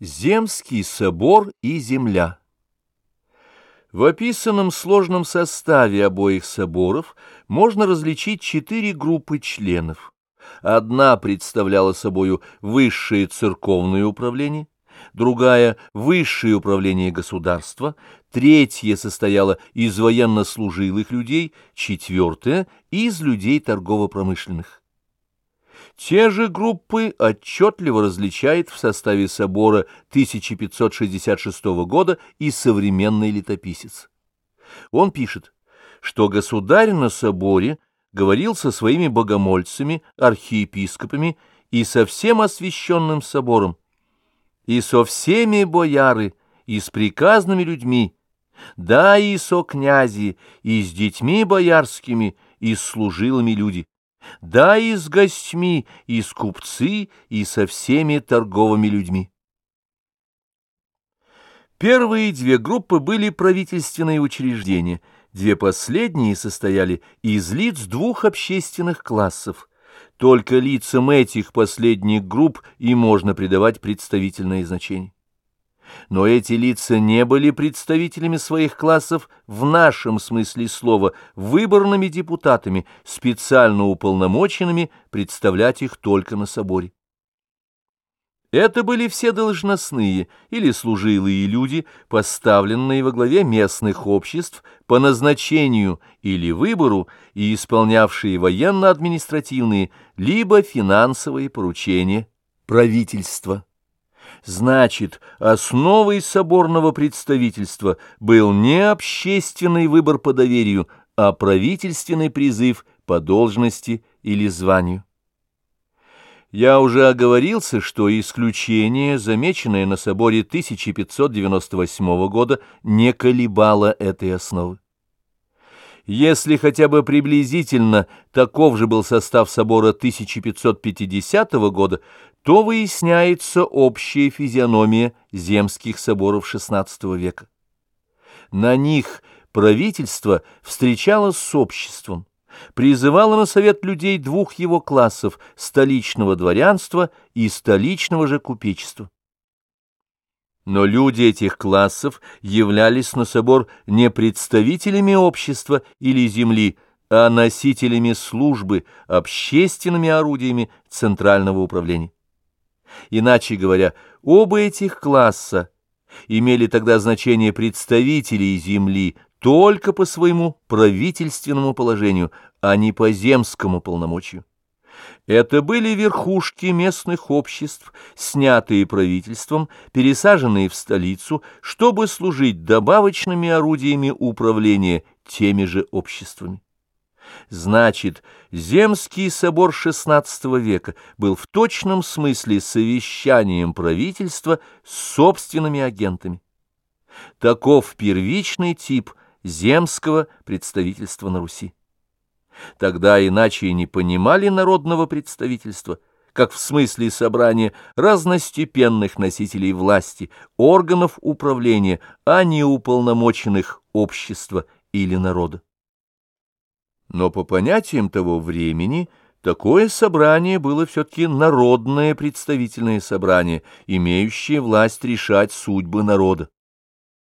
Земский собор и земля В описанном сложном составе обоих соборов можно различить четыре группы членов. Одна представляла собою высшее церковное управление, другая — высшее управление государства, третья состояла из военнослужилых людей, четвертая — из людей торгово-промышленных. Те же группы отчетливо различает в составе собора 1566 года и современный летописец. Он пишет, что государь на соборе говорил со своими богомольцами, архиепископами и со всем освященным собором, и со всеми бояры, и с приказными людьми, да и со князи, и с детьми боярскими, и с служилыми люди да и с гостьми, и с купцы, и со всеми торговыми людьми. Первые две группы были правительственные учреждения, две последние состояли из лиц двух общественных классов. Только лицам этих последних групп и можно придавать представительное значение но эти лица не были представителями своих классов в нашем смысле слова, выборными депутатами, специально уполномоченными представлять их только на соборе. Это были все должностные или служилые люди, поставленные во главе местных обществ по назначению или выбору и исполнявшие военно-административные либо финансовые поручения правительства. Значит, основой соборного представительства был не общественный выбор по доверию, а правительственный призыв по должности или званию. Я уже оговорился, что исключение, замеченное на соборе 1598 года, не колебало этой основы. Если хотя бы приблизительно таков же был состав собора 1550 года, то выясняется общая физиономия земских соборов XVI века. На них правительство встречалось с обществом, призывало на совет людей двух его классов – столичного дворянства и столичного же купечества. Но люди этих классов являлись на собор не представителями общества или земли, а носителями службы, общественными орудиями центрального управления. Иначе говоря, оба этих класса имели тогда значение представителей земли только по своему правительственному положению, а не по земскому полномочию. Это были верхушки местных обществ, снятые правительством, пересаженные в столицу, чтобы служить добавочными орудиями управления теми же обществами. Значит, Земский собор XVI века был в точном смысле совещанием правительства с собственными агентами. Таков первичный тип земского представительства на Руси. Тогда иначе и не понимали народного представительства, как в смысле собрания разностепенных носителей власти, органов управления, а не уполномоченных общества или народа. Но по понятиям того времени такое собрание было все-таки народное представительное собрание, имеющее власть решать судьбы народа.